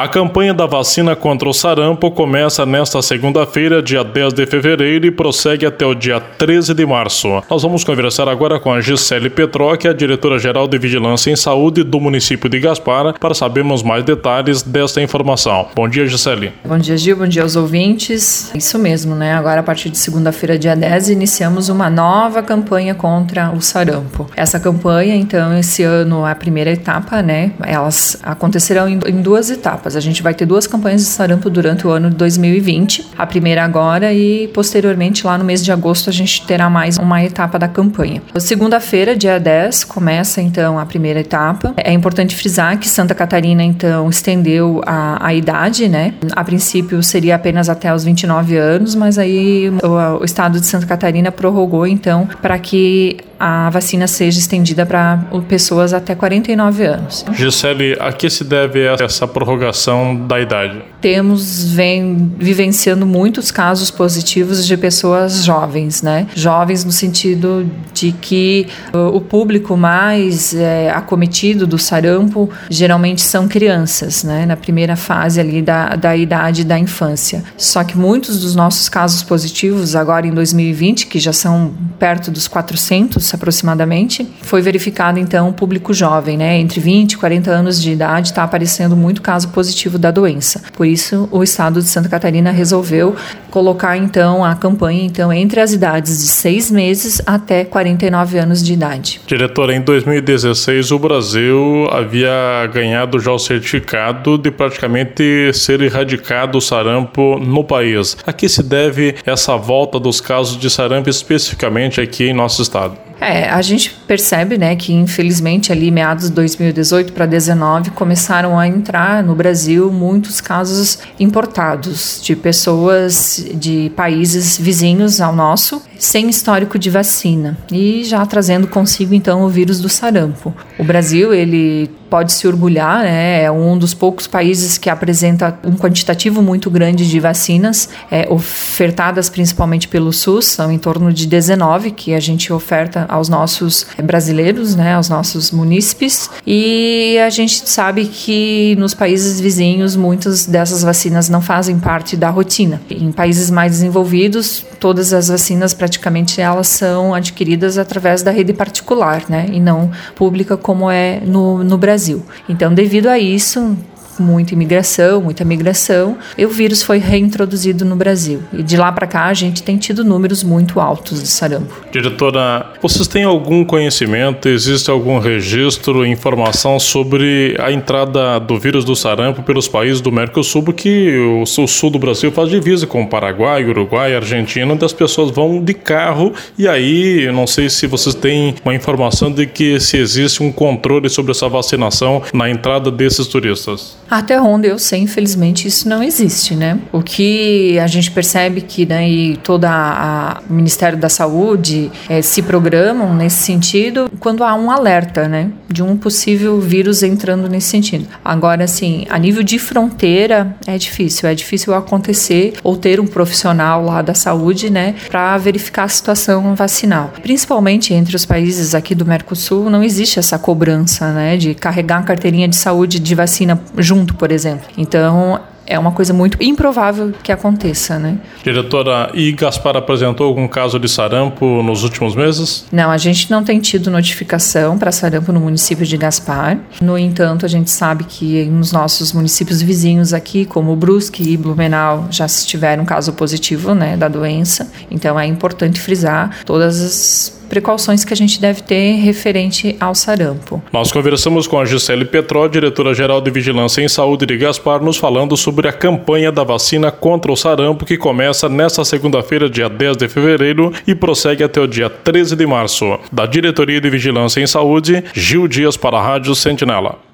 A campanha da vacina contra o sarampo começa nesta segunda-feira, dia 10 de fevereiro, e prossegue até o dia 13 de março. Nós vamos conversar agora com a Gisele Petró, que é a diretora-geral de Vigilância em Saúde do município de Gaspar, para sabermos mais detalhes desta informação. Bom dia, Gisele. Bom dia, Gil. Bom dia aos ouvintes. Isso mesmo, né? Agora, a partir de segunda-feira, dia 10, iniciamos uma nova campanha contra o sarampo. Essa campanha, então, esse ano, a primeira etapa, né? Elas acontecerão em duas etapas A gente vai ter duas campanhas de sarampo durante o ano de 2020. A primeira agora e posteriormente lá no mês de agosto a gente terá mais uma etapa da campanha. Segunda-feira, dia 10, começa então a primeira etapa. É importante frisar que Santa Catarina então estendeu a, a idade, né? A princípio seria apenas até os 29 anos, mas aí o, o estado de Santa Catarina prorrogou então para que a vacina seja estendida para pessoas até 49 anos. Gisele, a que se deve essa prorrogação da idade? Temos vem vivenciando muitos casos positivos de pessoas jovens, né? Jovens no sentido de que uh, o público mais é, acometido do sarampo geralmente são crianças, né? Na primeira fase ali da, da idade da infância. Só que muitos dos nossos casos positivos agora em 2020, que já são perto dos 400 aproximadamente, foi verificado então o público jovem, né, entre 20 e 40 anos de idade, está aparecendo muito caso positivo da doença. Por isso, o estado de Santa Catarina resolveu colocar então a campanha então entre as idades de 6 meses até 49 anos de idade. Diretora, em 2016 o Brasil havia ganhado já o certificado de praticamente ser erradicado o sarampo no país. A que se deve essa volta dos casos de sarampo especificamente aqui em nosso estado? É, a gente percebe, né, que infelizmente ali meados de 2018 para 2019 começaram a entrar no Brasil muitos casos importados de pessoas de países vizinhos ao nosso sem histórico de vacina e já trazendo consigo então o vírus do sarampo. O Brasil, ele pode se orgulhar, né? É um dos poucos países que apresenta um quantitativo muito grande de vacinas, é, ofertadas principalmente pelo SUS, são em torno de 19 que a gente oferta aos nossos brasileiros, né? Aos nossos munícipes. E a gente sabe que nos países vizinhos muitas dessas vacinas não fazem parte da rotina. Em países mais desenvolvidos, todas as vacinas praticamente elas são adquiridas através da rede particular, né? E não pública como é no, no Brasil. Brasil. Então, devido a isso, muita imigração, muita migração, e o vírus foi reintroduzido no Brasil. E de lá para cá a gente tem tido números muito altos de sarampo. Diretora, vocês têm algum conhecimento, existe algum registro, informação sobre a entrada do vírus do sarampo pelos países do Mercosul, porque o sul do Brasil faz divisa com o Paraguai, Uruguai, Argentina, onde as pessoas vão de carro e aí, eu não sei se vocês têm uma informação de que se existe um controle sobre essa vacinação na entrada desses turistas. Até onde eu sei, infelizmente, isso não existe, né? O que a gente percebe que né, e toda a Ministério da Saúde é, se programam nesse sentido quando há um alerta, né, de um possível vírus entrando nesse sentido. Agora, assim, a nível de fronteira é difícil, é difícil acontecer ou ter um profissional lá da saúde, né, para verificar a situação vacinal. Principalmente entre os países aqui do Mercosul, não existe essa cobrança, né, de carregar a carteirinha de saúde de vacina junto junto, por exemplo. Então, é uma coisa muito improvável que aconteça, né? Diretora, e Gaspar apresentou algum caso de sarampo nos últimos meses? Não, a gente não tem tido notificação para sarampo no município de Gaspar. No entanto, a gente sabe que nos nossos municípios vizinhos aqui, como Brusque e Blumenau, já se tiveram um caso positivo, né, da doença. Então é importante frisar todas as precauções que a gente deve ter referente ao sarampo. Nós conversamos com a Gisele Petró, diretora-geral de Vigilância em Saúde de Gaspar, nos falando sobre a campanha da vacina contra o sarampo que começa nesta segunda-feira, dia 10 de fevereiro, e prossegue até o dia 13 de março. Da Diretoria de Vigilância em Saúde, Gil Dias para a Rádio Sentinela.